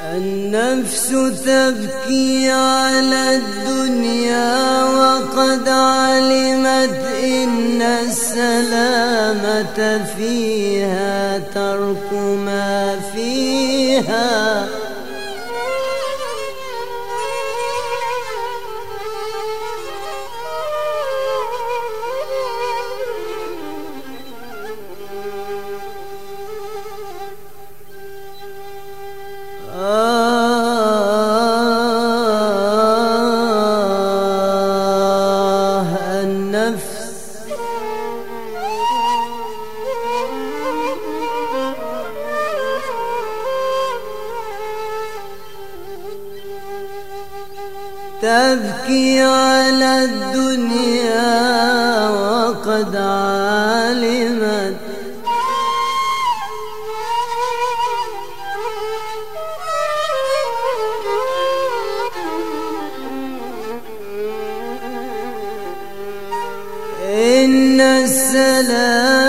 النفس تبكي على الدنيا وقد علمت إن السلامة فيها ترك ما فيها. تبكي على الدنيا وقد علمت. إن السلامة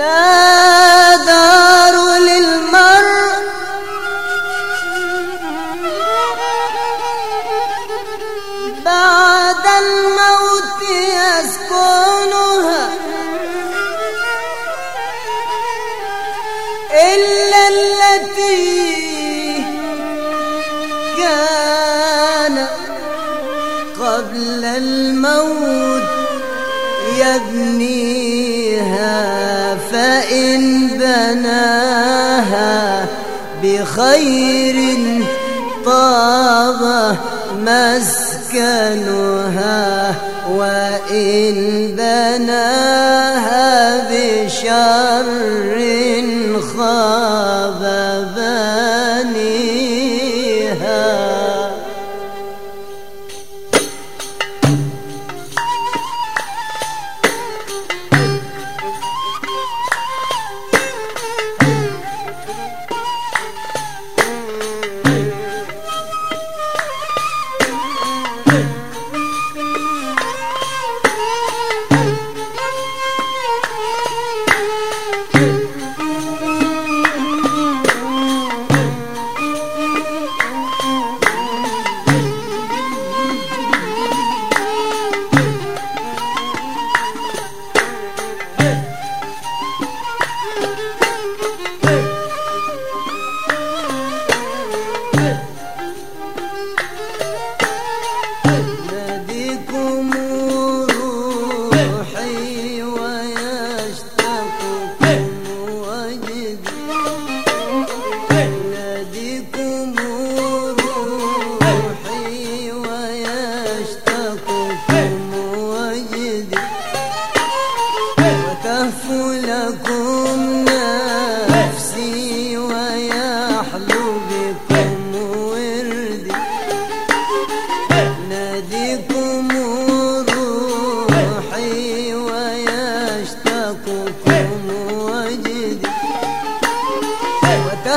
لا دار للمرء. بعد الموت يسكنها إلا التي كان قبل الموت يبنيها. بناها بخير طاب مسكنها وإن بناها بشر خاب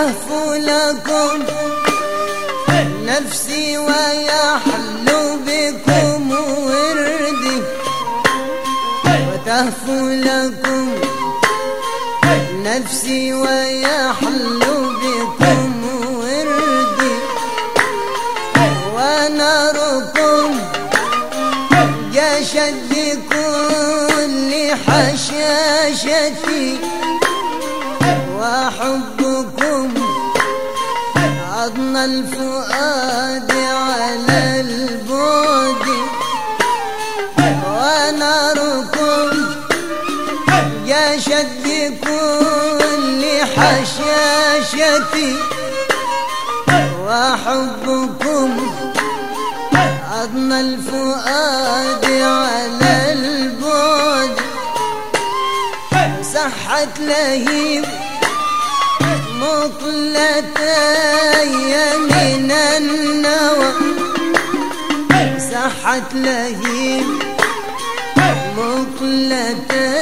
وتهفو لكم نفسي ويحلو بكم وردي. وتهفو لكم نفسي ويحلو بكم وردي. وناركم جاشت بكل حشاشتي. وحبكم عضن الفؤاد على البعد وناركم جاشت بكل حشاشتي وحبكم عظم الفؤاد على البعد صحت لهيب مقلتي من النوى. صحت لهيب مقلتي